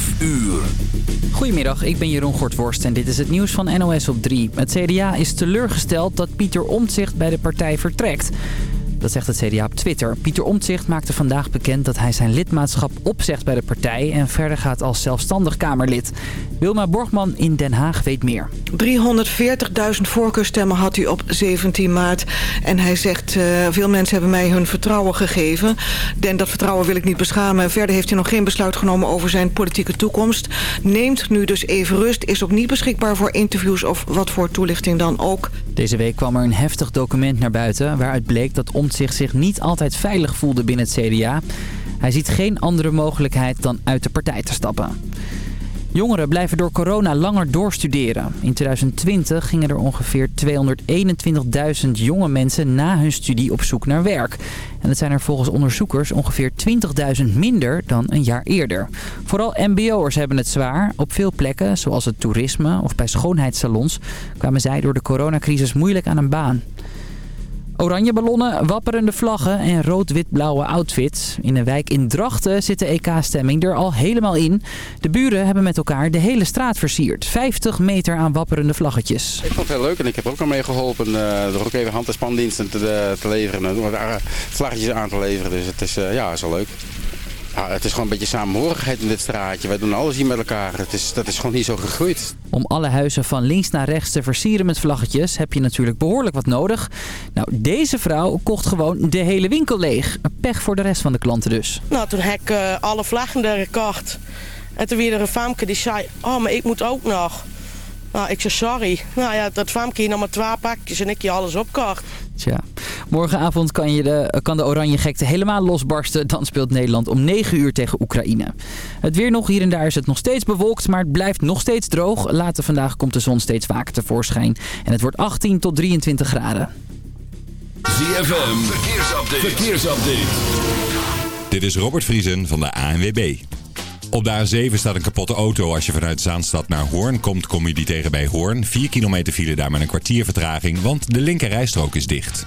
5 uur. Goedemiddag, ik ben Jeroen Gortworst en dit is het nieuws van NOS op 3. Het CDA is teleurgesteld dat Pieter Omtzigt bij de partij vertrekt. Dat zegt het CDA op Twitter. Pieter Omtzigt maakte vandaag bekend dat hij zijn lidmaatschap opzegt bij de partij... en verder gaat als zelfstandig Kamerlid. Wilma Borgman in Den Haag weet meer. 340.000 voorkeurstemmen had hij op 17 maart. En hij zegt, uh, veel mensen hebben mij hun vertrouwen gegeven. En dat vertrouwen wil ik niet beschamen. Verder heeft hij nog geen besluit genomen over zijn politieke toekomst. Neemt nu dus even rust. Is ook niet beschikbaar voor interviews of wat voor toelichting dan ook. Deze week kwam er een heftig document naar buiten... waaruit bleek dat Omtzigt zich niet altijd veilig voelde binnen het CDA. Hij ziet geen andere mogelijkheid dan uit de partij te stappen. Jongeren blijven door corona langer doorstuderen. In 2020 gingen er ongeveer 221.000 jonge mensen na hun studie op zoek naar werk. En dat zijn er volgens onderzoekers ongeveer 20.000 minder dan een jaar eerder. Vooral mbo'ers hebben het zwaar. Op veel plekken, zoals het toerisme of bij schoonheidssalons, kwamen zij door de coronacrisis moeilijk aan een baan. Oranje ballonnen, wapperende vlaggen en rood-wit-blauwe outfits. In een wijk in Drachten zit de EK-stemming er al helemaal in. De buren hebben met elkaar de hele straat versierd. 50 meter aan wapperende vlaggetjes. Ik vond het heel leuk en ik heb ook al mee geholpen. Uh, door ook even hand- en spandiensten te, te leveren. Door vlaggetjes aan te leveren. Dus het is, ja, is wel leuk. Ja, het is gewoon een beetje samenhorigheid in dit straatje. Wij doen alles hier met elkaar. Het is, dat is gewoon niet zo gegroeid. Om alle huizen van links naar rechts te versieren met vlaggetjes heb je natuurlijk behoorlijk wat nodig. Nou, deze vrouw kocht gewoon de hele winkel leeg. Pech voor de rest van de klanten dus. Nou, toen heb ik uh, alle vlaggen er gekocht. En toen weer er een famke die zei, oh, maar ik moet ook nog. Nou, ik zei sorry. Nou ja, dat famke hier nog maar twee pakjes en ik je alles opkocht. Tja. Morgenavond kan, je de, kan de oranje gekte helemaal losbarsten. Dan speelt Nederland om 9 uur tegen Oekraïne. Het weer nog. Hier en daar is het nog steeds bewolkt, maar het blijft nog steeds droog. Later vandaag komt de zon steeds vaker tevoorschijn. En het wordt 18 tot 23 graden. ZFM, verkeersupdate. verkeersupdate. Dit is Robert Vriesen van de ANWB. Op de A7 staat een kapotte auto. Als je vanuit Zaanstad naar Hoorn komt, kom je die tegen bij Hoorn. 4 kilometer file daar met een kwartier vertraging, want de linker rijstrook is dicht.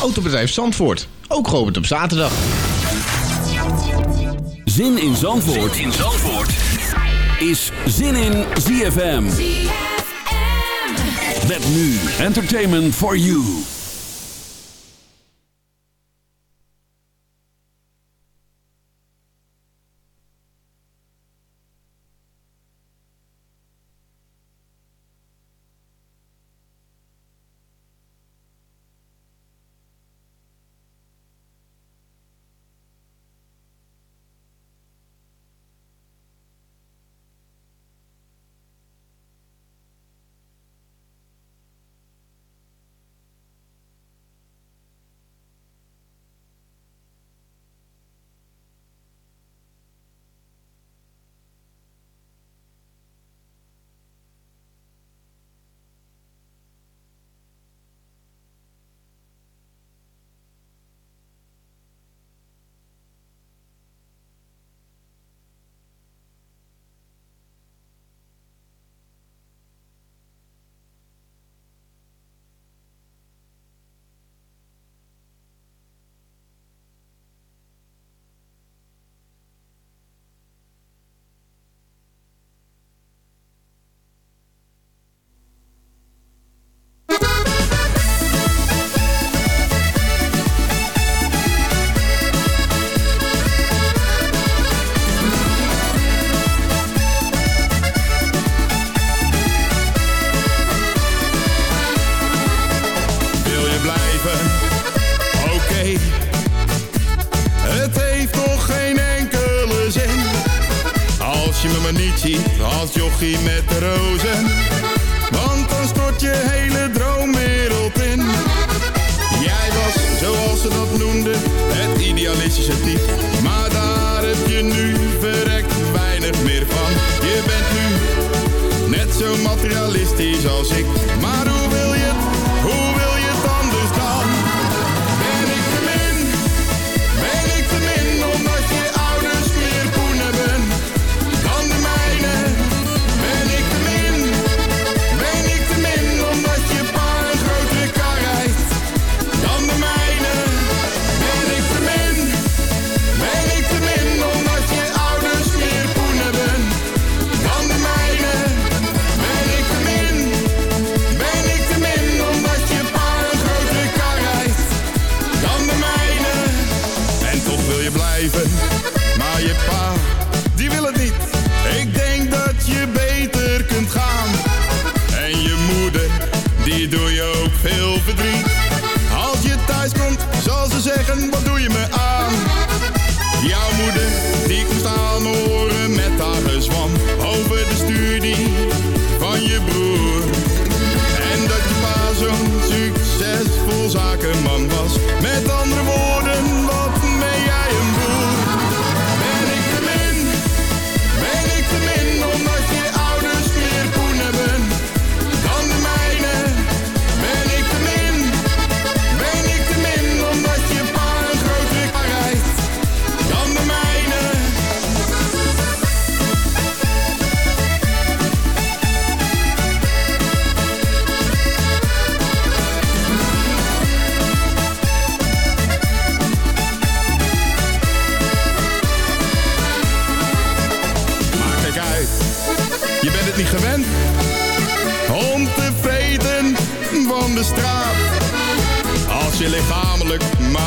Autobedrijf Zandvoort, ook geopend op zaterdag. Zin in Zandvoort, zin in Zandvoort. is Zin in ZFM. Met nu Entertainment for You.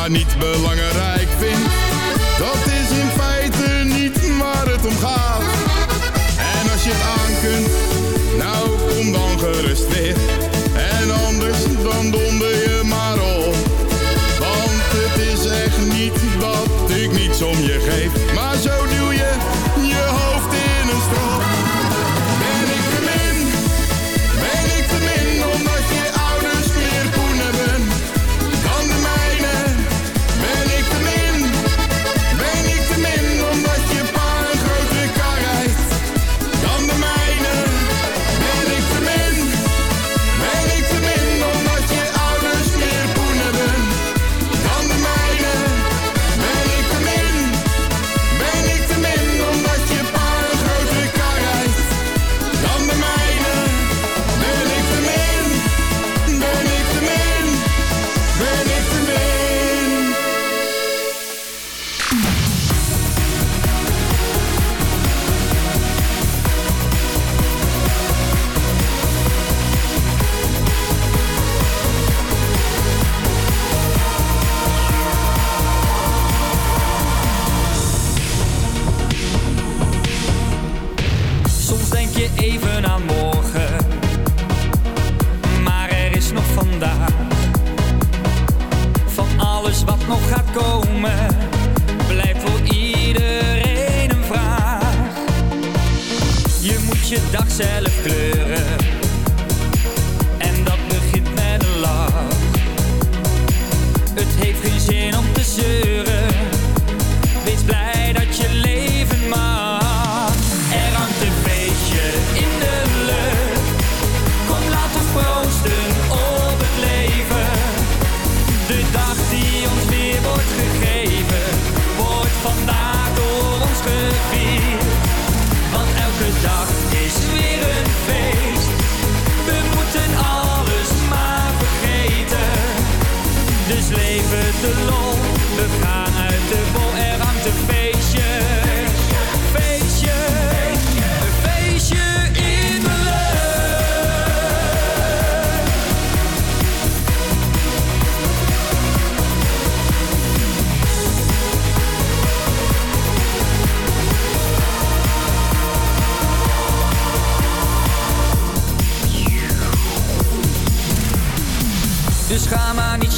Niet belangrijk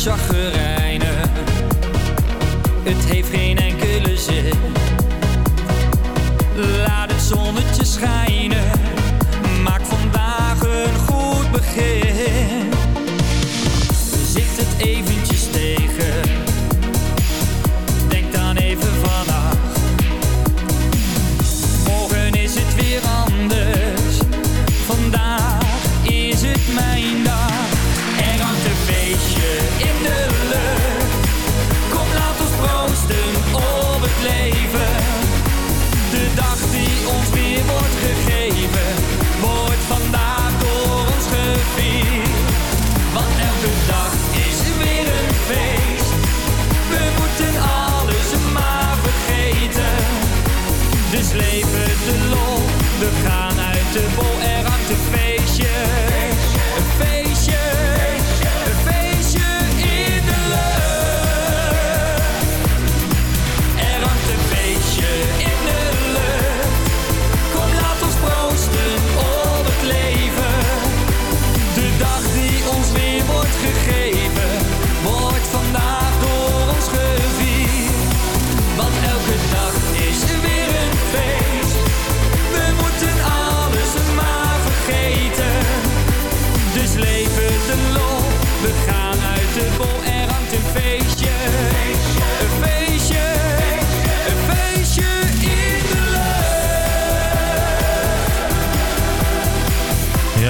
ga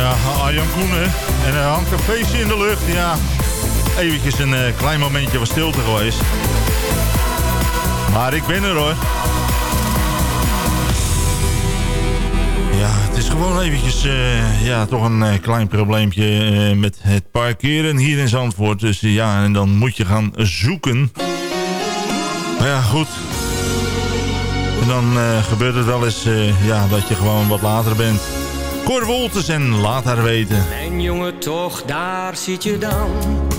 Ja, Arjan Koenen. En er hangt een feestje in de lucht. Ja, eventjes een eh, klein momentje van stilte geweest. Maar ik ben er hoor. Ja, het is gewoon eventjes eh, ja, toch een eh, klein probleempje met het parkeren hier in Zandvoort. Dus ja, en dan moet je gaan zoeken. Maar ja, goed. En dan gebeurt het wel eens ja, dat je gewoon wat later bent. Cor Wolters en laat haar weten. Mijn jongen toch, daar zit je dan.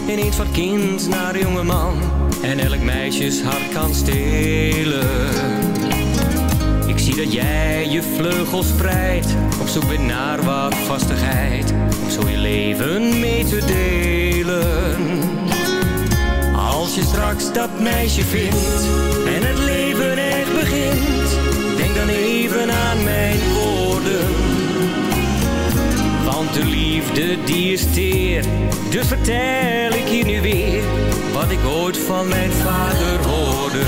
Ineens van kind naar jonge man. En elk meisjes hart kan stelen. Ik zie dat jij je vleugels spreidt. Op zoek bent naar wat vastigheid. Om zo je leven mee te delen. Als je straks dat meisje vindt. En het leven echt begint. Denk dan even aan mijn woorden. De liefde die is teer. Dus vertel ik je nu weer Wat ik ooit van mijn vader hoorde.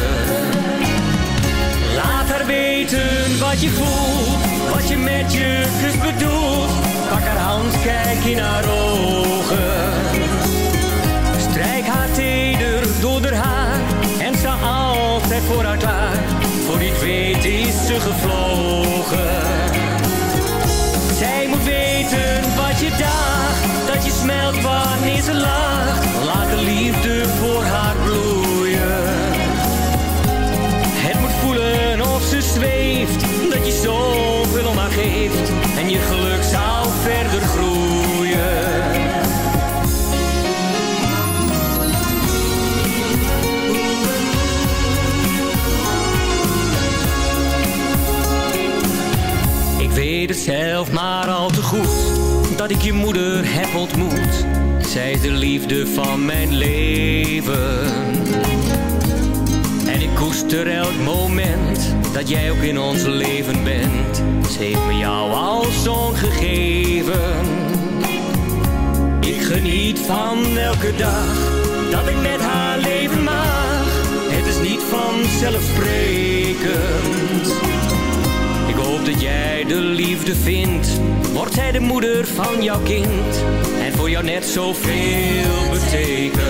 Laat haar weten wat je voelt Wat je met je kus bedoelt. Pak haar hand, kijk in haar ogen. Strijk haar teder door haar haar En sta altijd voor haar klaar. Voor die weet is ze gevlogen wat je daagt, dat je smelt wanneer ze lacht. Laat de liefde voor haar bloeien. Het moet voelen of ze zweeft, dat je zoveel om haar geeft. En je geluk zal verder groeien. Zelf maar al te goed Dat ik je moeder heb ontmoet. Zij is de liefde van mijn leven. En ik koester elk moment Dat jij ook in ons leven bent. Ze heeft me jou als zoon gegeven. Ik geniet van elke dag Dat ik met haar leven mag. Het is niet vanzelfsprekend dat jij de liefde vindt. Wordt zij de moeder van jouw kind. En voor jou net zoveel betekent.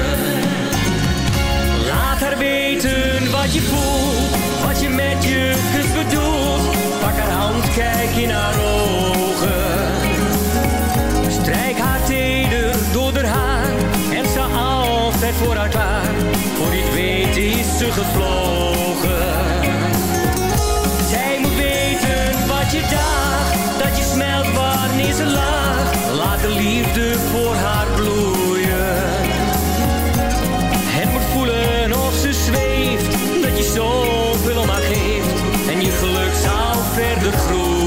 Laat haar weten wat je voelt. Wat je met je kus bedoelt. Pak haar hand, kijk in haar ogen. Strijk haar teder door haar haar. En sta altijd voor haar klaar. Voor die het weet is ze gevlogen. Ze lacht. Laat de liefde voor haar bloeien. Het moet voelen of ze zweeft, dat je zoveel om haar geeft. En je geluk zal verder groeien.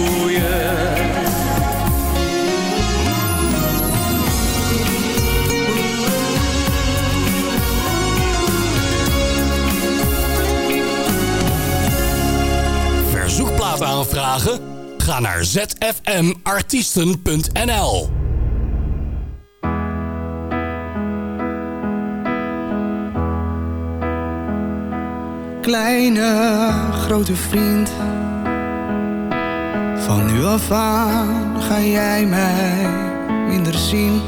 Aanvragen? Ga naar zfmartiesten.nl kleine, grote vriend. Van nu af aan ga jij mij minder zien.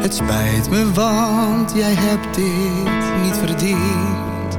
Het spijt me, want jij hebt dit niet verdiend.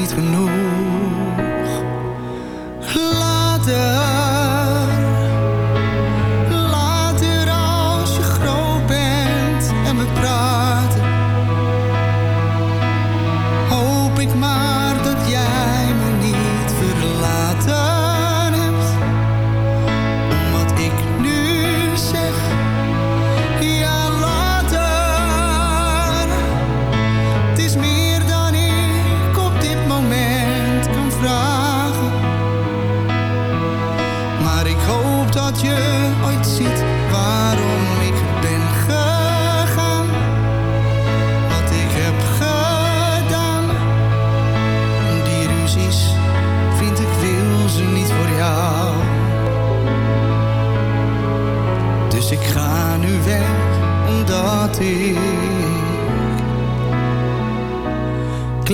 niet genoeg. Later,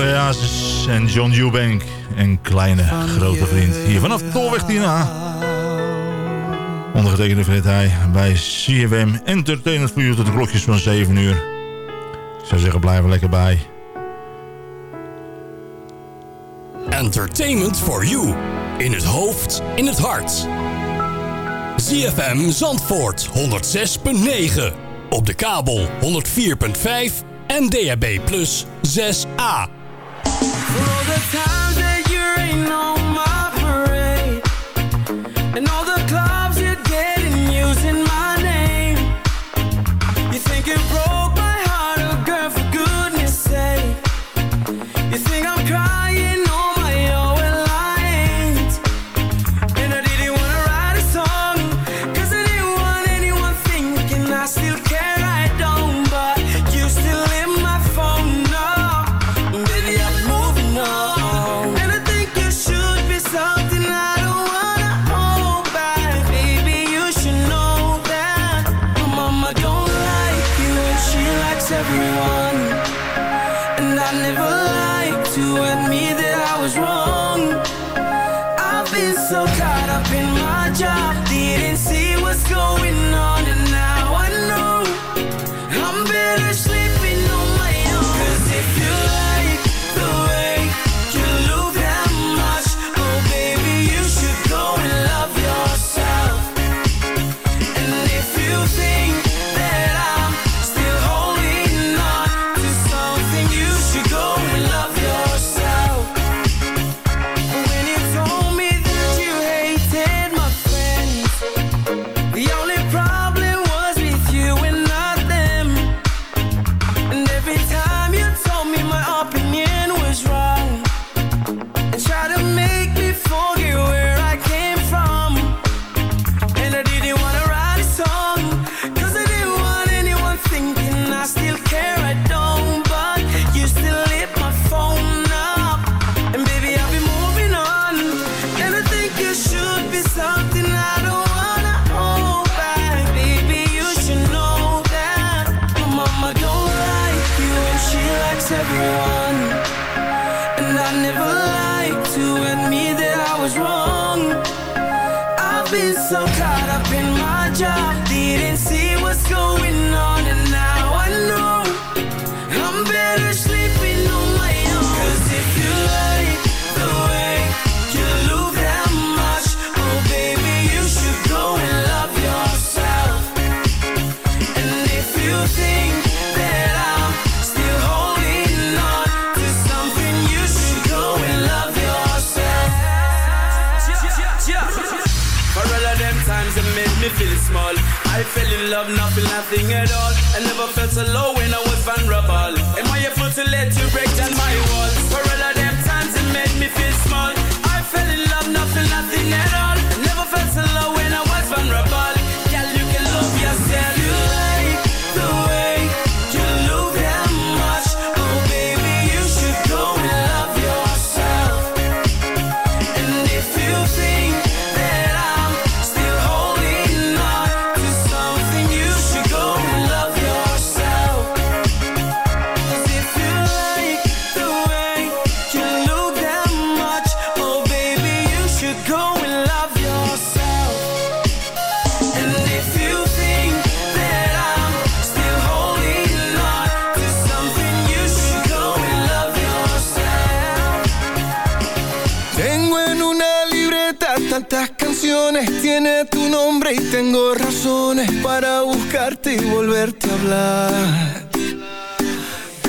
Andreasis en John Eubank. Een kleine, grote vriend. Hier vanaf Tolweg Tina. Ondergetekende vriend hij bij CFM Entertainment voor u tot de klokjes van 7 uur. Ik zou zeggen, blijf er lekker bij. Entertainment for you. In het hoofd, in het hart. ZFM Zandvoort 106.9. Op de kabel 104.5 en DHB Plus 6A. time. Love, nothing, nothing at all. I never felt so low when I was vulnerable. Am I a fool to let you break down my walls? For all of them times it made me feel small. I fell in love, nothing, nothing at all. Canciones, tiene tu nombre y tengo razones para buscarte y volverte a hablar.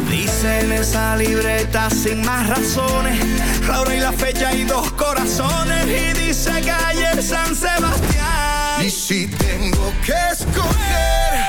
Dice en esa libreta sin más razones, la hora y la fecha y dos corazones. Y dice calle San Sebastián. Y si tengo que escoger,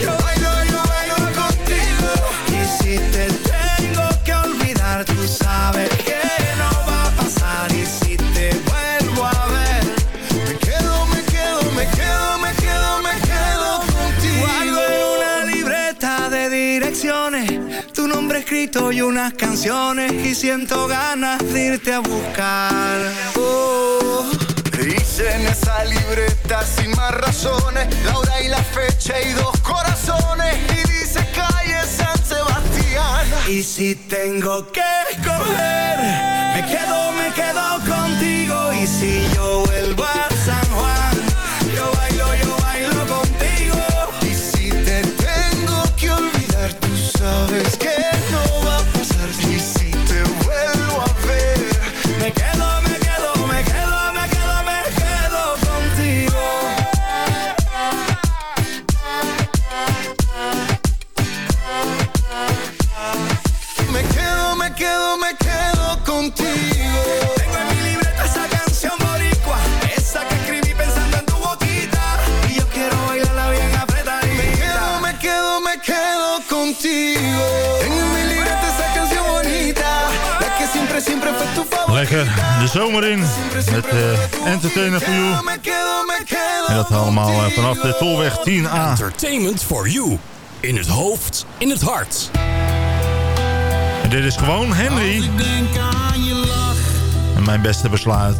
Yo bailo, yo bailo contigo. Y si te tengo que olvidar, tú sabes que no va a pasar. Y si te vuelvo a ver, Me quedo, me quedo, me quedo, me quedo, me quedo contigo. Guardo en una libreta de direcciones tu nombre escrito y unas canciones y siento ganas de irte a buscar. Oh, en esa libreta sin más razones, la hora y la fecha y dos corazones. Y dice calle San Sebastián. Y si tengo que escoger, zomer in. Met eh, Entertainer for You. En dat allemaal eh, vanaf de Tolweg 10A. Entertainment for you. In het hoofd, in het hart. En dit is gewoon Henry. Als ik denk aan je lach, En mijn beste besluit.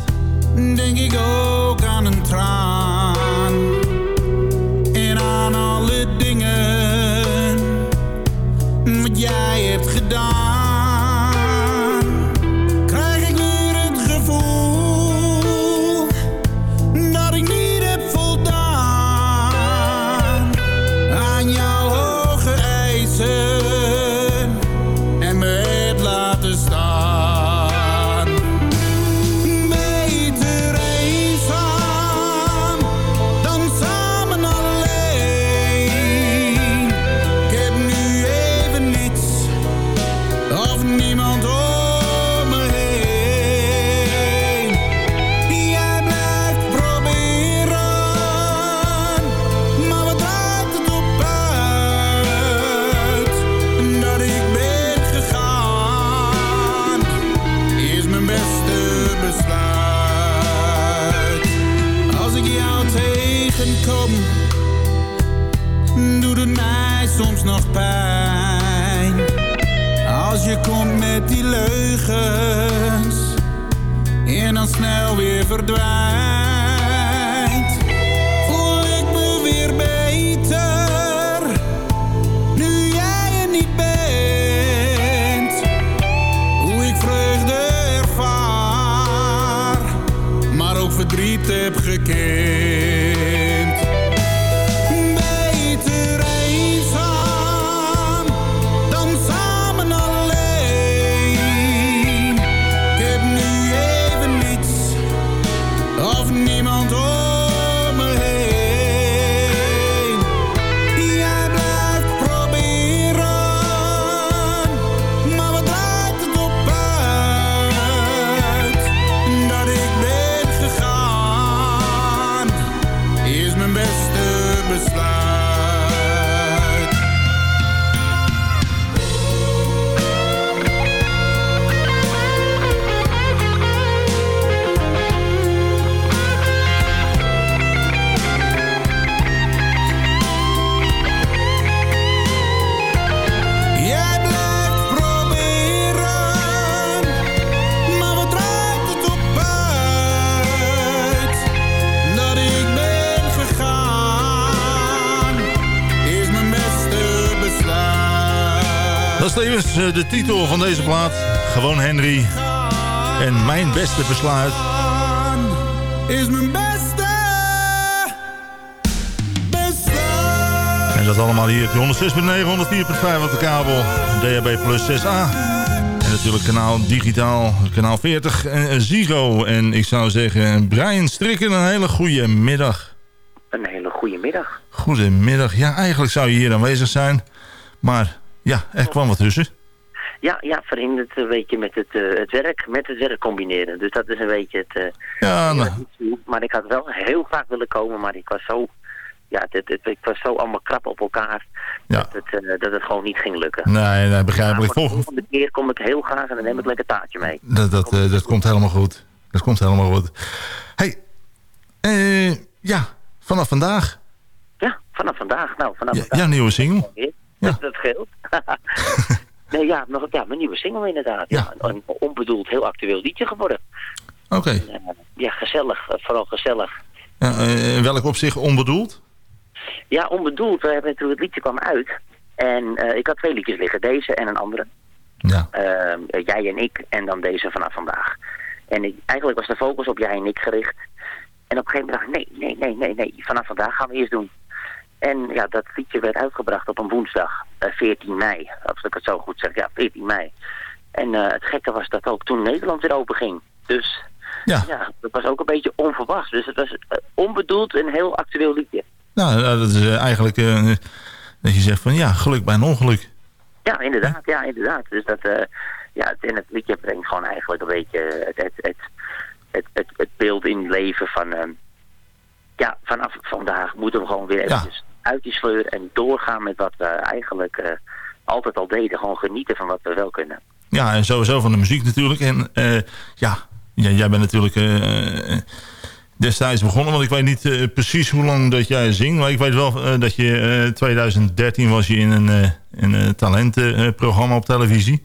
denk ik ook aan een traan. En aan alle dingen wat jij hebt gedaan. Nog pijn. Als je komt met die leugens en dan snel weer verdwijnt. Voel ik me weer beter, nu jij er niet bent. Hoe ik vreugde ervaar, maar ook verdriet heb gekend. Tevens eh, de titel van deze plaat. Gewoon Henry. En mijn beste besluit. Is mijn beste En dat allemaal hier op 106.9, 104.5 op de kabel. DHB plus 6A. En natuurlijk kanaal digitaal, kanaal 40 en Ziggo. En ik zou zeggen, Brian Strikken, een hele goede middag. Een hele goede middag. Goedemiddag. Ja, eigenlijk zou je hier aanwezig zijn. Maar ja, er kwam wat tussen. Ja, ja, verhinderd een beetje met het, eh, het werk, met het werk combineren. Dus dat is een beetje het... eh, Ja, nou, Maar ik had wel heel graag willen komen, maar ik was zo... Ja, het, ik was zo allemaal krap op elkaar dat, het, eh, dat het gewoon niet ging lukken. nee, nee, begrijpelijk. Maar de Volgende, keer kom ik heel graag en dan neem ik lekker taartje mee. dat, dat, eh, dat komt helemaal goed. Dat komt helemaal goed. hey, ja, vanaf vandaag. Ja, vanaf vandaag. Nou, vanaf Ja, vandaag. ja, nieuwe single. Dat, dat scheelt. nee, ja, nog, ja, mijn nieuwe single inderdaad. Ja. Een, een onbedoeld, heel actueel liedje geworden. Oké. Eh, ja, gezellig. eh, vooral gezellig. Ja, eh, in welk opzicht onbedoeld? Ja, onbedoeld. We hebben natuurlijk het liedje kwam uit. En ik had twee liedjes liggen. Deze en een andere. Ja. Eh, jij en ik. En dan deze vanaf vandaag. En ik, eigenlijk was de focus op jij en ik gericht. En op een gegeven moment dacht ik, nee, nee, nee, nee, nee. Vanaf vandaag gaan we eerst doen. En ja, dat liedje werd uitgebracht op een woensdag, eh, 14 mei. Als ik het zo goed zeg, ja, 14 mei. En eh, het gekke was dat ook toen Nederland weer open ging. Dus Ja. dat was ook een beetje onverwachts. Dus het was eh, onbedoeld een heel actueel liedje. Nou, dat is eh, eigenlijk eh, dat je zegt van ja, geluk bij een ongeluk. Ja, inderdaad, ja, inderdaad. Dus dat, eh, ja, en het liedje brengt gewoon eigenlijk een beetje het, het, het, het, het, het beeld in leven van, ja, vanaf vandaag moeten we gewoon weer eventjes uit die sleur en doorgaan met wat we eigenlijk eh, altijd al deden. Gewoon genieten van wat we wel kunnen. Ja, en sowieso van de muziek natuurlijk. En eh, ja, jij bent natuurlijk eh, destijds begonnen. Want ik weet niet precies hoe lang dat jij zingt. Maar ik weet wel dat je eh 2013 was je in een, een talentenprogramma op televisie.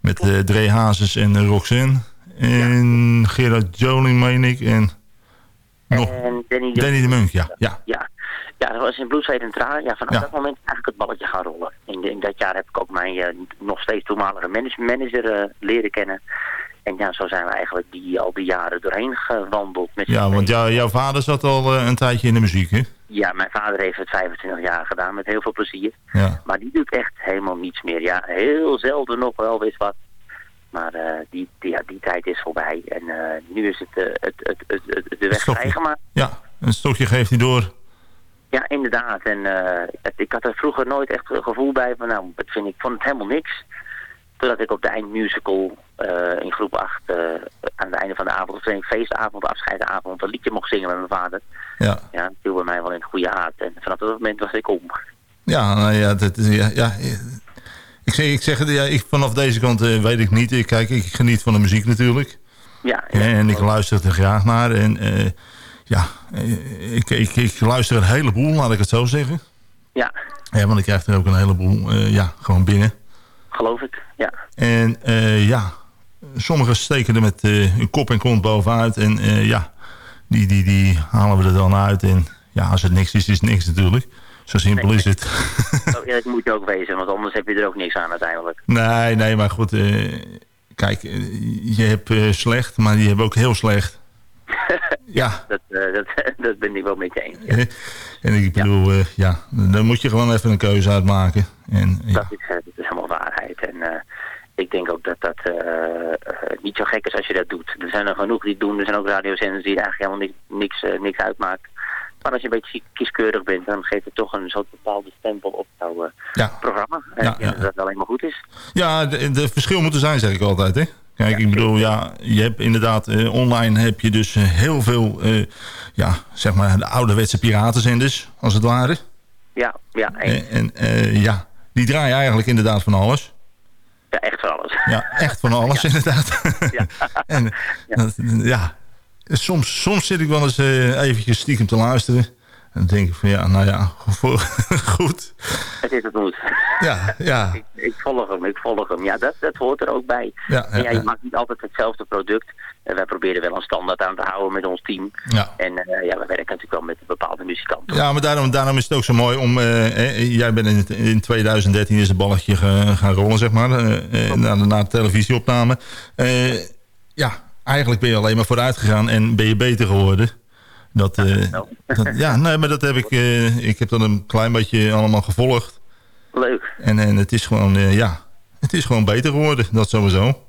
Met eh Dre Hazes en Roxanne. En Gerard Joling, meen ik. En nog En Danny de, Danny de Munk, ja. ja. Ja. Ja, dat was in Bloed, Zweet en Tranen. Ja, vanaf Ja. dat moment eigenlijk het balletje gaan rollen. In, de- in dat jaar heb ik ook mijn eh, nog steeds toenmalige manage- manager eh, leren kennen. En ja, zo zijn we eigenlijk die, al die jaren doorheen gewandeld. Met Ja, want jou- jouw vader zat al eh, een tijdje in de muziek, hè? Ja, mijn vader heeft het 25 jaar gedaan met heel veel plezier. Ja. Maar die doet echt helemaal niets meer. Ja, heel zelden nog wel eens wat. Maar die, die, ja, die tijd is voorbij. En nu is het, het, het, het, de weg vrijgemaakt. Ja, een stokje geeft hij door. Ja, inderdaad. En eh, het- ik had er vroeger nooit echt een gevoel bij van, nou, dat vind ik, vond het helemaal niks. Totdat ik op de eindmusical eh, in groep 8 eh, aan het einde van de avond, of een feestavond, afscheidavond, een liedje mocht zingen met mijn vader. Ja. Ja, dat viel bij mij wel in het goede aard. En vanaf dat moment was ik om. Ja, nou ja, dat, is- ja, ja, ik zeg, ik zeg ja, ik, vanaf deze kant weet ik niet. Ik, kijk, ik geniet van de muziek natuurlijk. Ja, en ik luister er graag naar. En ja, ik, ik, ik luister een heleboel, laat ik het zo zeggen. Ja, Ja, want ik krijg er ook een heleboel eh, ja, gewoon binnen. geloof ik. Ja. En eh, ja, sommigen steken er met eh hun kop en kont bovenuit. En eh, ja, die, die, die halen we er dan uit. En ja, als het niks is, is het niks natuurlijk. Zo simpel is het. Zo eerlijk moet je ook wezen, want anders heb je er ook niks aan uiteindelijk. nee, nee, maar goed. eh, kijk, je hebt slecht, maar je hebt ook heel slecht. Ja. Dat, eh, dat, dat ben ik wel met je eens. Eh, En ik bedoel, ja. ja, dan moet je gewoon even een keuze uitmaken. En, ja. Dat, is, eh, dat is helemaal waarheid. En eh, ik denk ook dat dat eh, eh, niet zo gek is als je dat doet. Er zijn er genoeg die het doen. Er zijn ook radiozenders die eigenlijk helemaal niks, niks, eh, niks uitmaken. Maar als je een beetje kieskeurig bent, dan geeft het toch een soort bepaalde stempel op jouw eh, Ja. programma. En Ja, ja. dat dat alleen maar goed is. Ja, de, de verschil moet er zijn, zeg ik altijd. Hè? Kijk, ik bedoel, ja, je hebt inderdaad, eh, online heb je dus eh, heel veel, eh, ja, zeg maar, de ouderwetse piratenzenders, als het ware. Ja, ja. En, ja, die draaien eigenlijk inderdaad van alles. ja echt voor alles. Ja, echt van alles, inderdaad. en dat- ja, soms, soms zit ik wel eens eventjes stiekem te luisteren. En dan denk ik van, ja, nou ja, goed. Het is het moet. Ja, ja. ik, ik volg hem, ik volg hem. Ja, dat, dat hoort er ook bij. Ja, ja, ja, je maakt niet altijd hetzelfde product. En wij proberen wel een standaard aan te houden met ons team. Ja. En eh, ja, we werken natuurlijk wel met bepaalde muzikanten. Ja, maar daarom, daarom is het ook zo mooi om... eh, eh, jij bent in, in 2013 is het balletje gaan rollen, zeg maar. na, de, na de televisieopname. Ja, eigenlijk ben je alleen maar vooruit gegaan en ben je beter geworden. Dat, eh, dat- ja, nee, maar dat heb ik... eh, ik heb dat een klein beetje allemaal gevolgd. Leuk. En, en het is gewoon, eh, ja... Het is gewoon beter geworden, dat sowieso.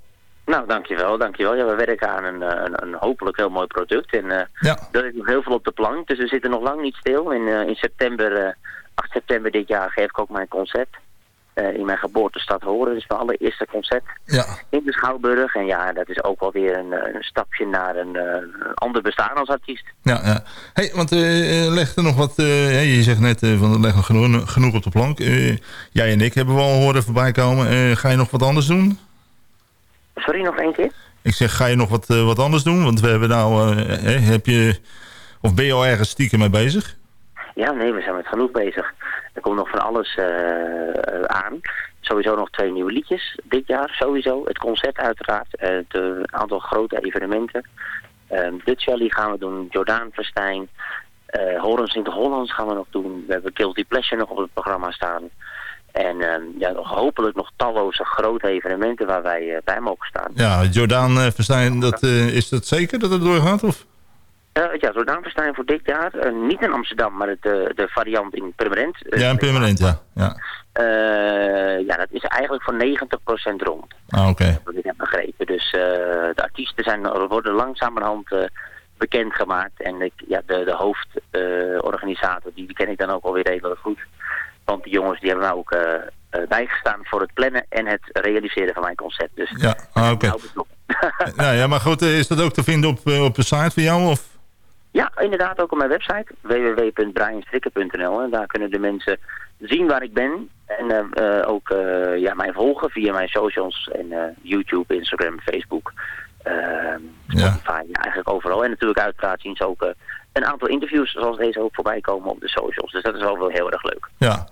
Nou, dankjewel, dankjewel. Ja, we werken aan een, een, een hopelijk heel mooi product. En Ja. er is nog heel veel op de plank, dus we zitten nog lang niet stil. In, eh, in september, eh 8 september dit jaar geef ik ook mijn concert. Eh, in mijn geboortestad Horen. Dat is mijn allereerste concert Ja. in de Schouwburg. En ja, dat is ook wel weer een, eh, een stapje naar een, eh, een ander bestaan als artiest. Ja, ja. Hey, want leg er nog wat... je zegt net, van, ligt nog genoeg, genoeg op de plank. Jij en ik hebben we al horen voorbij komen. Ga je nog wat anders doen? Sorry, nog één keer? Ik zeg, ga je nog wat, wat anders doen? Want we hebben nou... eh, heb je, of ben je al ergens stiekem mee bezig? Ja, nee, we zijn met genoeg bezig. Er komt nog van alles eh, aan. Sowieso nog twee nieuwe liedjes dit jaar, sowieso. Het concert uiteraard. eh, het eh, aantal grote evenementen. Ehm Dutch Valley gaan we doen. Jordaan Verstijn. eh Horens in het Hollands gaan we nog doen. We hebben Guilty Pleasure nog op het programma staan. En ehm, ja, hopelijk nog talloze grote evenementen waar wij eh, bij mogen staan. Ja, Jordaan uh, Verstijn, dat, eh, is dat zeker dat het doorgaat? Of? Eh, ja, Jordaan Verstijn voor dit jaar. Eh, niet in Amsterdam, maar het, eh, de variant in. Eh, Ja, een permanent, ja. ja. Ja, dat is eigenlijk voor 90% rond. Ah, oké. Wat ik heb begrepen. Dus de artiesten zijn, worden langzamerhand bekendgemaakt. En ik, ja, de, de hoofdorganisator, die, die ken ik dan ook alweer redelijk goed. Want die jongens die hebben me ook bijgestaan voor het plannen en het realiseren van mijn concert. Dus Ja, ah, oké. nou, nou, ja, maar goed, is dat ook te vinden op, op de site van jou? Of? Ja, inderdaad ook op mijn website www.brianstrikker.nl en daar kunnen de mensen zien waar ik ben en eh, eh, ook eh, ja, mij volgen via mijn socials en YouTube, Instagram, Facebook, eh, Spotify, ja. eigenlijk overal. En natuurlijk uiteraard zien ze ook een aantal interviews zoals deze ook voorbij komen op de socials. Dus dat is wel wel heel erg leuk. Ja.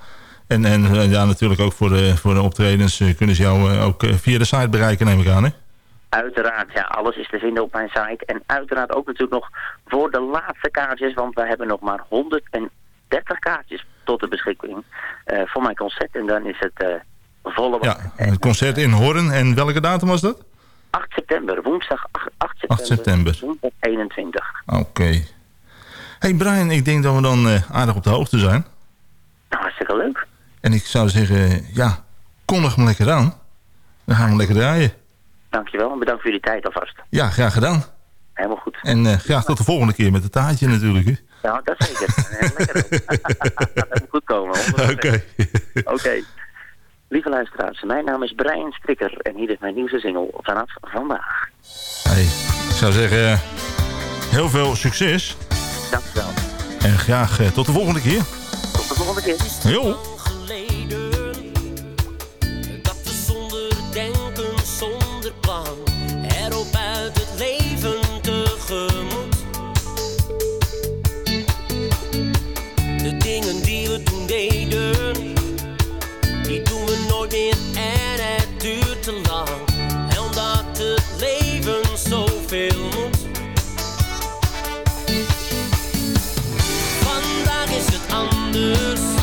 En, en ja, natuurlijk ook voor de, voor de optredens kunnen ze jou ook via de site bereiken, neem ik aan, hè? Uiteraard, ja, alles is te vinden op mijn site. En uiteraard ook natuurlijk nog voor de laatste kaartjes, want we hebben nog maar 130 kaartjes tot de beschikking eh, voor mijn concert. En dan is het eh, volle. Ja, het concert in Hoorn. En welke datum was dat? 8 september, woensdag 8, 8 september. 8 september. woensdag 21. Oké. Hey Brian, ik denk dat we dan eh, aardig op de hoogte zijn. Nou, hartstikke leuk. En ik zou zeggen, ja, kondig me lekker aan. Dan gaan we lekker draaien. Dankjewel en bedankt voor jullie tijd alvast. Ja, graag gedaan. Helemaal goed. En eh, graag tot de volgende keer met het taartje natuurlijk. hè. Ja, dat zeker. Dat moet goed komen. 100%. Oké. Oké. Lieve luisteraars, mijn naam is Brian Strikker en hier is mijn nieuwste single vanaf vandaag. Hey, ik zou zeggen, heel veel succes. Dankjewel. En graag eh, tot de volgende keer. Tot de volgende keer. Jo. Die doen we nooit meer en het duurt te lang. En omdat het leven zoveel moet. Vandaag is het anders.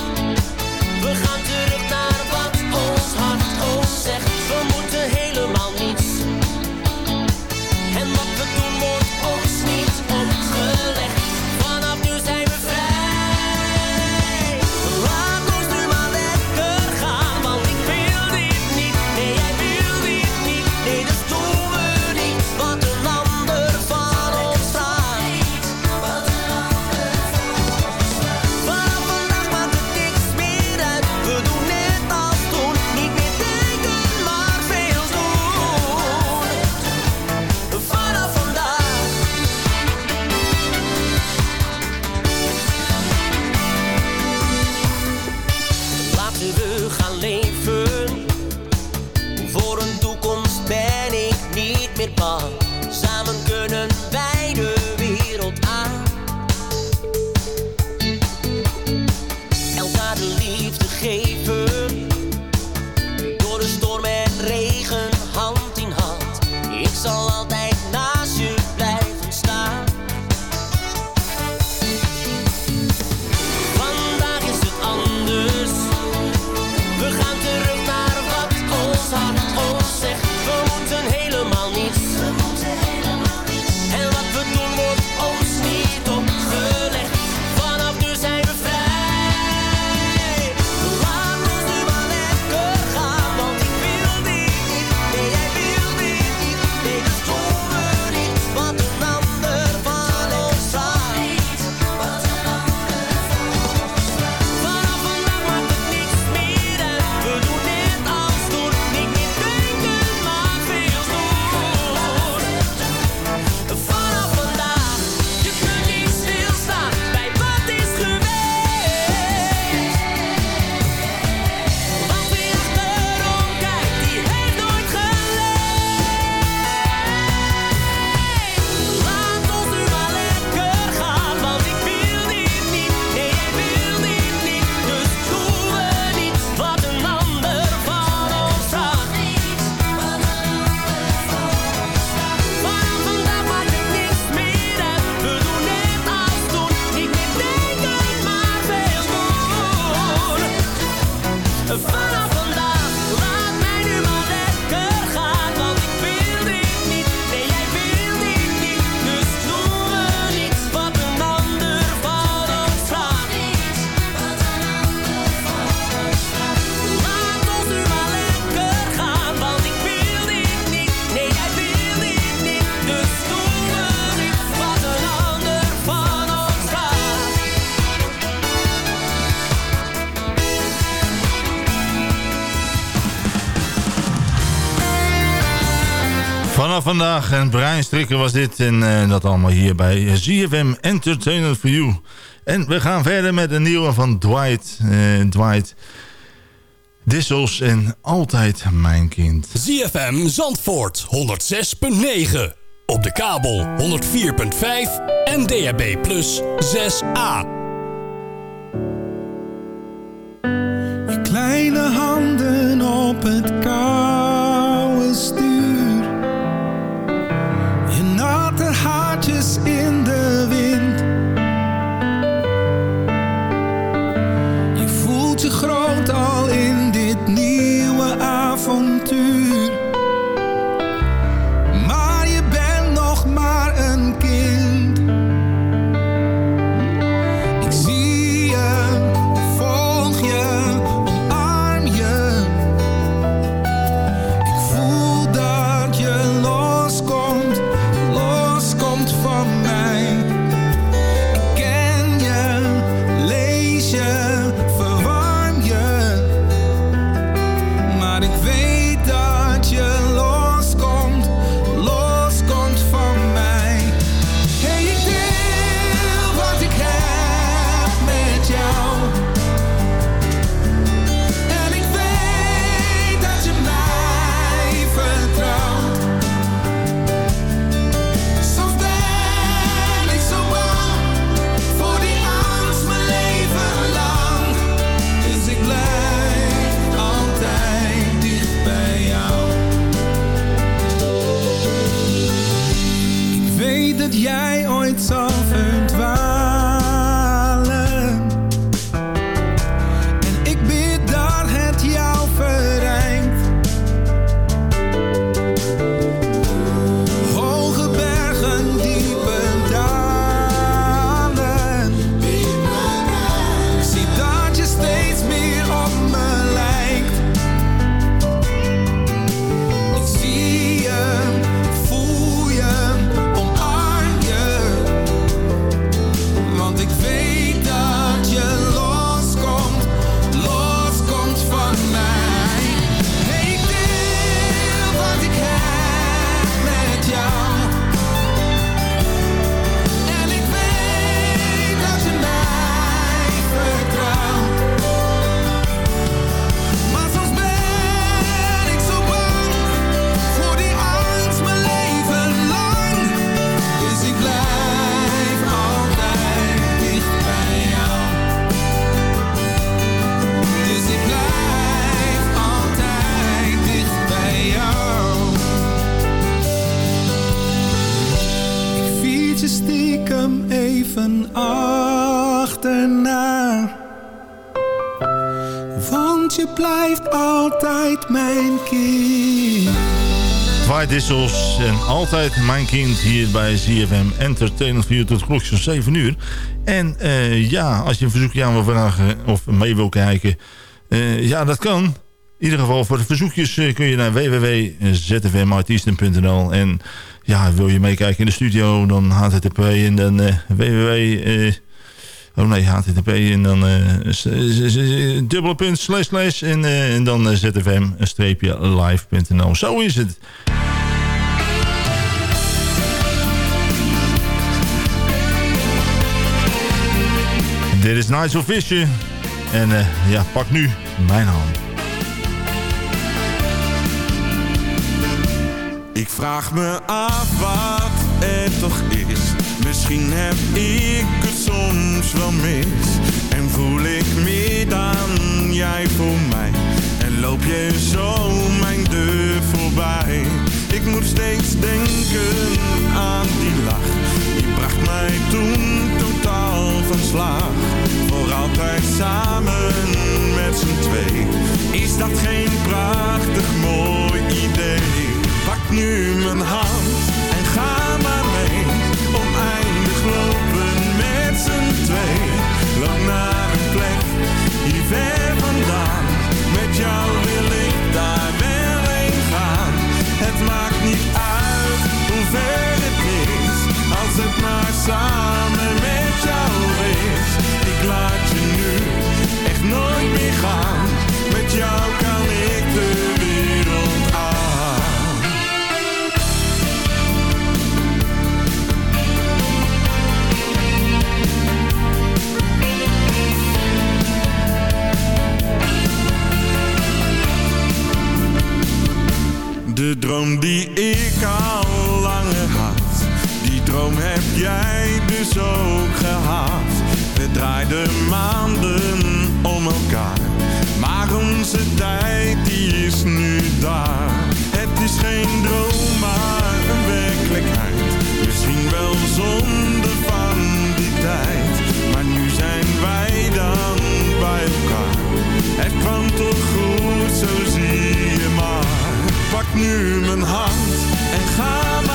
vandaag. En Brian was dit. En eh, dat allemaal hier bij eh, ZFM Entertainment for You. En we gaan verder met een nieuwe van Dwight. Eh, Dwight Dissels en Altijd Mijn Kind. ZFM Zandvoort 106.9. Op de kabel 104.5. En DHB Plus 6A. Je kleine handen op het kabel Dissels en altijd mijn kind hier bij ZFM Entertainment voor tot klokjes van 7 uur. En eh, ja, als je een verzoekje aan wil vragen of mee wil kijken, eh, ja dat kan. In ieder geval voor de verzoekjes eh, kun je naar www.zfmartiesten.nl en ja, wil je meekijken in de studio, dan http en dan eh, www... Oh nee, HTTP en dan dubbele punt slash slash en, en dan eh, zfm-live.nl. Zo is het. Dit is Nigel Fisher. En eh, ja, pak nu mijn hand. Ik vraag me af wat het toch is. Misschien heb ik het soms wel mis. En voel ik meer dan jij voor mij. En loop je zo mijn deur voorbij. Ik moet steeds denken aan die lach. Bracht mij toen totaal van slag. Voor altijd samen met z'n twee. Is dat geen prachtig mooi idee? Pak nu mijn hand en ga maar mee. Oneindig lopen met z'n twee. Loop naar een plek hier ver vandaan. Met jou Als het maar samen met jou is. Ik laat je nu echt nooit meer gaan. Met jou kan ik de wereld aan. De droom die ik al langer had, die droom heb jij dus ook gehad. We draaiden maanden om elkaar, maar onze tijd die is nu daar. Het is geen droom, maar een werkelijkheid. Misschien wel zonde van die tijd, maar nu zijn wij dan bij elkaar. Het kwam toch goed, zo zie je maar. Pak nu mijn hand en ga maar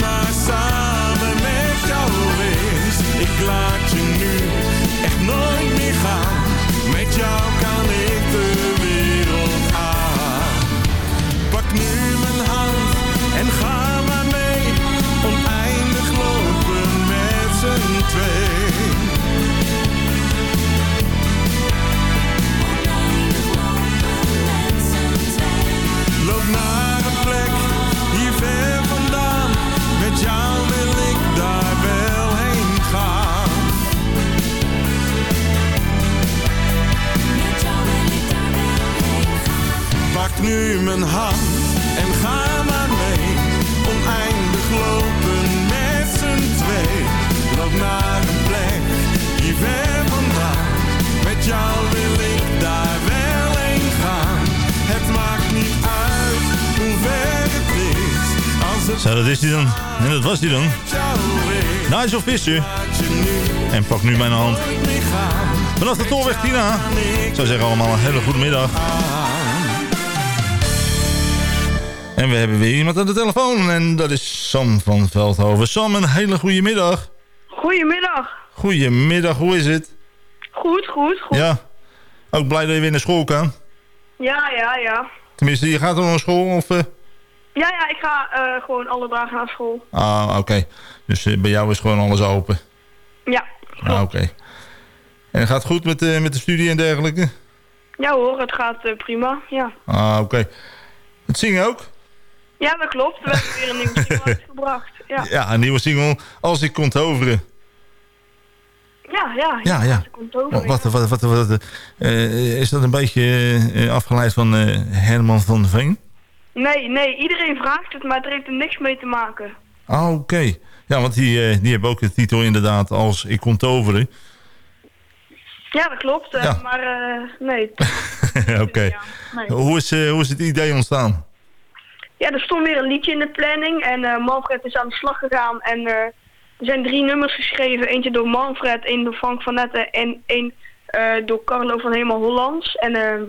maar samen met jou is. Ik laat je nu echt nooit meer gaan. Met jou kan ik de wereld aan. Pak nu mijn hand en ga maar mee. Oneindig lopen met z'n twee. Loop naar Pak nu mijn hand en ga maar mee. Oneindig lopen met z'n twee. Loop naar een plek hier ver vandaan. Met jou wil ik daar wel heen gaan. Het maakt niet uit hoe ver het is. Als het Zo, dat is hij dan. En dat was hij dan. Nigel Fisher. En pak nu mijn hand. Vanaf de Tolweg Tina. Ik zou zeggen allemaal een hele goede middag. En we hebben weer iemand aan de telefoon. En dat is Sam van Veldhoven. Sam, een hele goede middag. Goedemiddag. Goedemiddag, hoe is het? Goed, goed, goed. Ja. Ook blij dat je weer naar school kan. Ja, ja, ja. Tenminste, je gaat dan naar school of... eh? Ja, ja, ik ga eh, gewoon alle dagen naar school. Ah, oké. Dus eh, bij jou is gewoon alles open. Ja. Ah, oké. En gaat het goed met, met de studie en dergelijke? Ja hoor, het gaat prima, ja. Ah, oké. Het zingen ook? Ja, dat klopt. We hebben weer een nieuwe single uitgebracht. Ja, Ja, een nieuwe single. Als ik kon toveren. ja, ja. Ja, ja. Over, Wat, wat, wat, wat, wat, eh, is dat een beetje eh, afgeleid van eh, Herman van Veen? Nee, nee, iedereen vraagt het, maar het heeft er niks mee te maken. Ah, oké. Ja, want die, die hebben ook de titel inderdaad als ik kon toveren. Ja, dat klopt. Ja. Maar nee. Oké. nee. Hoe, is, hoe is het idee ontstaan? Ja, er stond weer een liedje in de planning en eh, Manfred is aan de slag gegaan. En eh, er zijn drie nummers geschreven. Eentje door Manfred, één door Frank van Netten en één eh, door Carlo van Helemaal Hollands. En eh,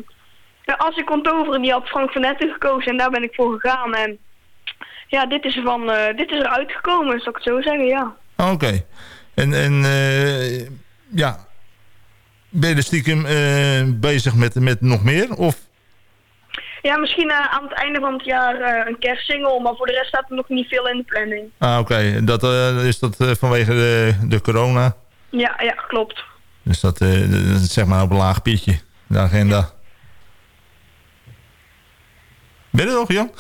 ja, als ik kon toveren, die had Frank van Netten gekozen en daar ben ik voor gegaan. En ja, dit is, eh, dit is eruit gekomen, zou ik het zo zeggen, ja. Ah, Oké. En, en ja, ben je stiekem bezig met, met nog meer? Of? Ja, misschien eh, aan het einde van het jaar eh, een kerstsingle, maar voor de rest staat er nog niet veel in de planning. Ah, oké. Dat eh, Is dat vanwege de, de corona? Ja, ja, klopt. Dus dat, dat is zeg maar op een laag pitje, de agenda. Ben je er nog, Jan?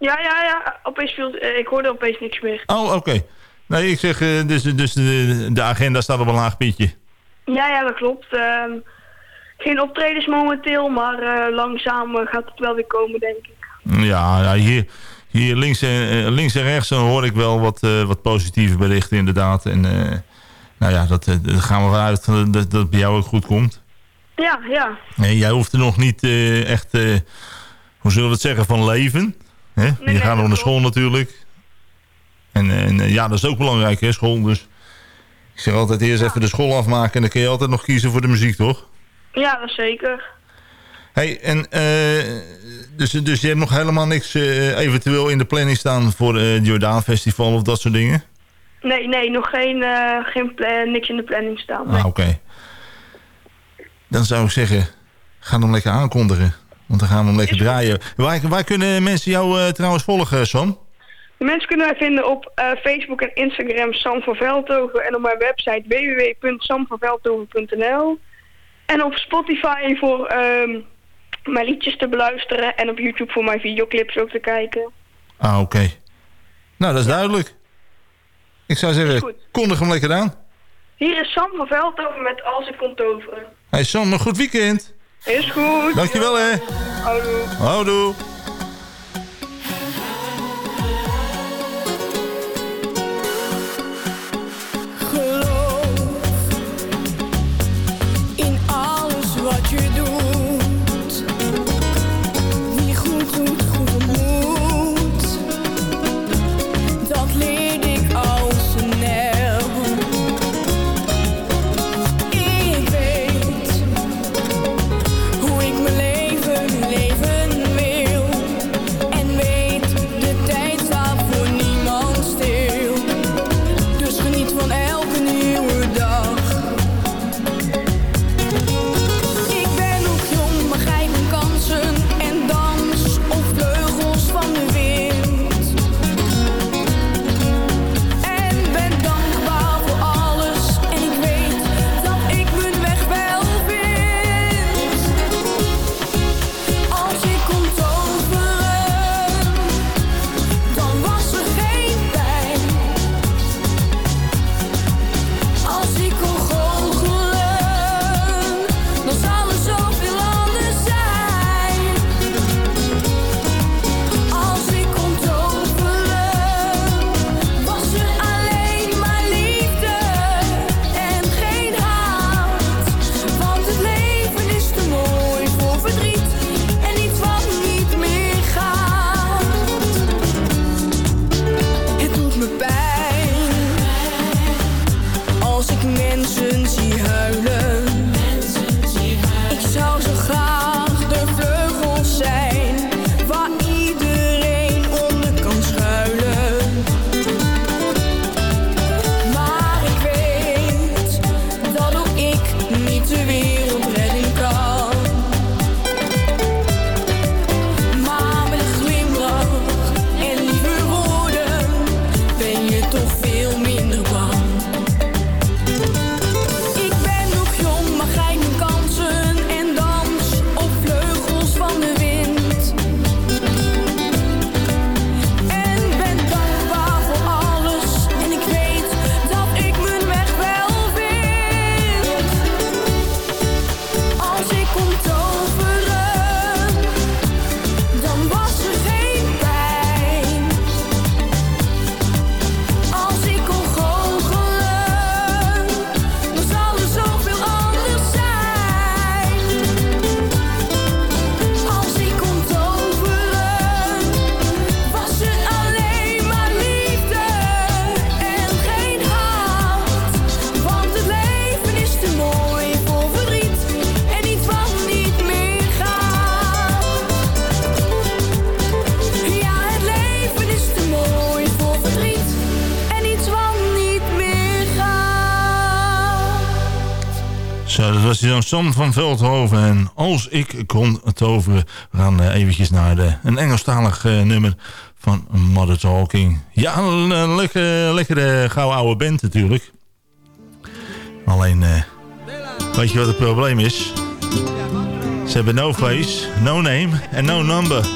Ja, ja, ja, opeens viel, ik hoorde opeens niks meer. Oh, oké. Nee, ik zeg, dus, dus de, de agenda staat op een laag pitje. Ja, ja, dat klopt. Ehm, geen optredens momenteel, maar eh, langzaam eh, gaat het wel weer komen, denk ik. Ja, ja hier, hier links, en, eh, links en rechts hoor ik wel wat, wat positieve berichten inderdaad. En nou ja, dat, daar gaan we vanuit dat, dat het bij jou ook goed komt. Ja, ja. Nee, jij hoeft er nog niet echt, eh, hoe zullen we het zeggen, van leven. Hè? je gaat nog naar school natuurlijk. En, en ja, dat is ook belangrijk, hè, school. Dus ik zeg altijd eerst even de school afmaken... en dan kun je altijd nog kiezen voor de muziek, toch? Ja, dat zeker. hey, en eh, dus, dus je hebt nog helemaal niks eh, eventueel in de planning staan... voor eh, het Jordaan Festival of dat soort dingen? Nee, nee, nog geen, geen niks in de planning staan. Ah, oké. Dan zou ik zeggen, ga hem lekker aankondigen. Want dan gaan we hem lekker draaien. Waar, waar kunnen mensen jou trouwens volgen, Sam? De mensen kunnen mij vinden op Facebook en Instagram Sam van Veldhoven en op mijn website www.samvanveldhoven.nl en op Spotify voor ehm, mijn liedjes te beluisteren en op YouTube voor mijn videoclips ook te kijken. Ah, oké. Nou, dat is duidelijk. Ik zou zeggen, kondig hem lekker aan. Hier is Sam van Veldhoven met Als ik kon toveren. Hey Sam, een goed weekend. Is goed. Dankjewel hè. Houdoe. Houdoe. Sam van Veldhoven. En als ik kon toveren, we gaan eh, eventjes naar een Engelstalig eh, nummer van Mother Talking. Ja, een lekkere, lekkere gouden oude band natuurlijk. Alleen, eh, weet je wat het probleem is? Ze hebben no face, no name en no number.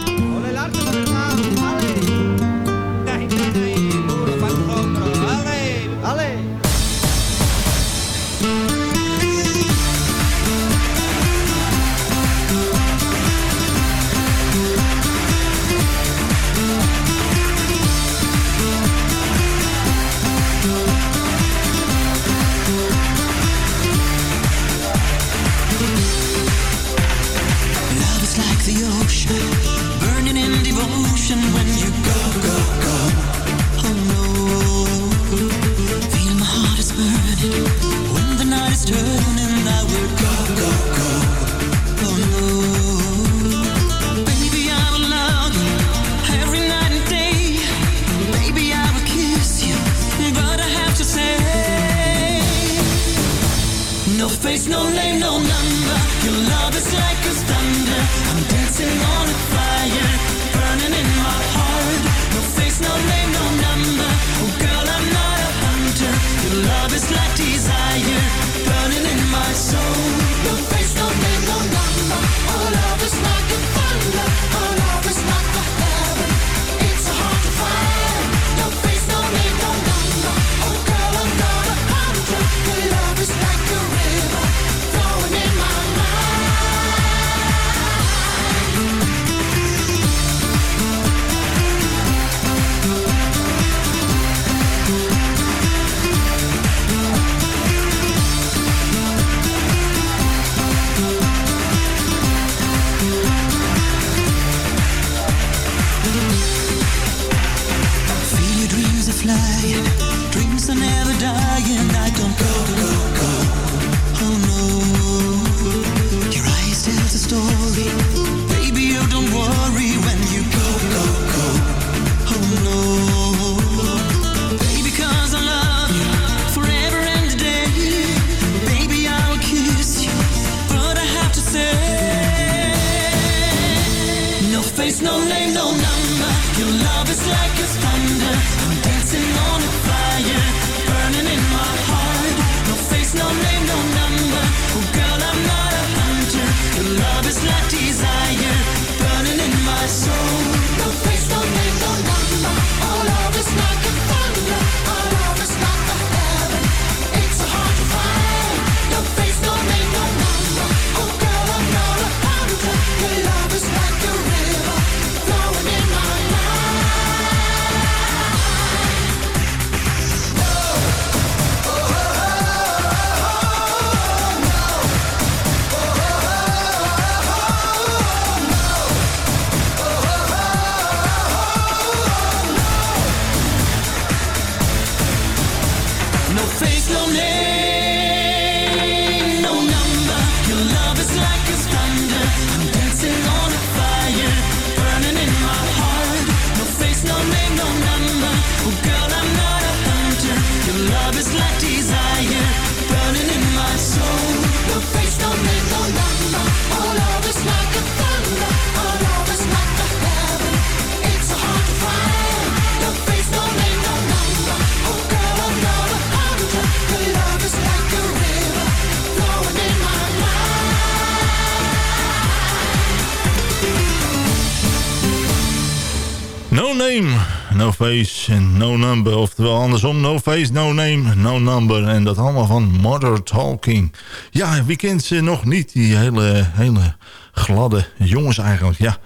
En No Number. Oftewel andersom, No Face, No Name, No Number. En dat allemaal van Mother Talking. Ja, wie kent ze nog niet? Die hele, hele gladde jongens eigenlijk, ja.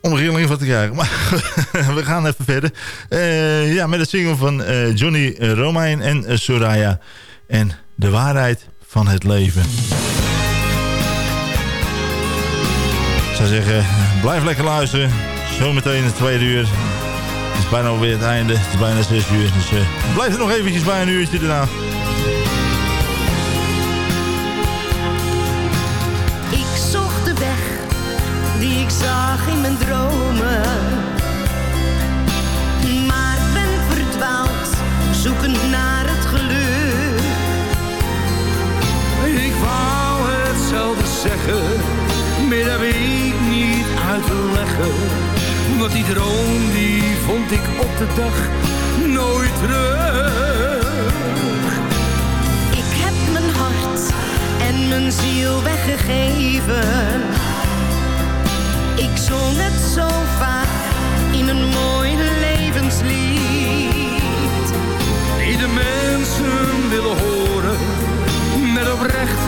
Om er heel van te krijgen. Maar we gaan even verder. Eh, ja, met het single van eh, Johnny Romein en eh, Soraya. En de waarheid van het leven. Ik zou zeggen, blijf lekker luisteren. Zometeen de tweede uur. Het is bijna alweer het einde. Het is bijna zes uur. Dus uh, blijf er nog eventjes bij een uurtje daarna. Ik zocht de weg die ik zag in mijn dromen. Maar ben verdwaald, zoekend naar het geluk. Ik wou hetzelfde zeggen, meer heb ik niet uit te want die droom die vond ik op de dag nooit terug. Ik heb mijn hart en mijn ziel weggegeven. Ik zong het zo vaak in een mooi levenslied. Die de mensen willen horen met oprecht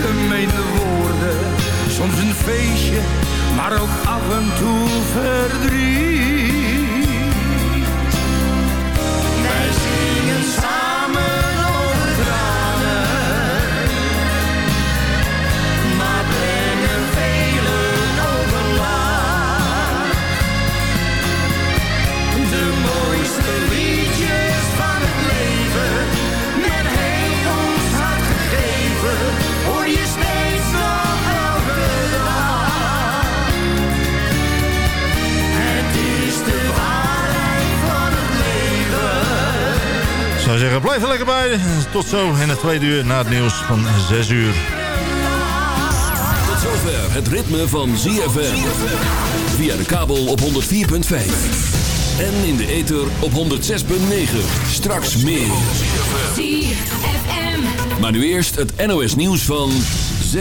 gemeende woorden. Soms een feestje, maar ook af en toe verdriet. Zou zeggen, blijf er lekker bij. Tot zo in het tweede uur na het nieuws van 6 uur. Tot zover het ritme van ZFM. Via de kabel op 104.5. En in de ether op 106.9. Straks meer. ZFM. Maar nu eerst het NOS nieuws van...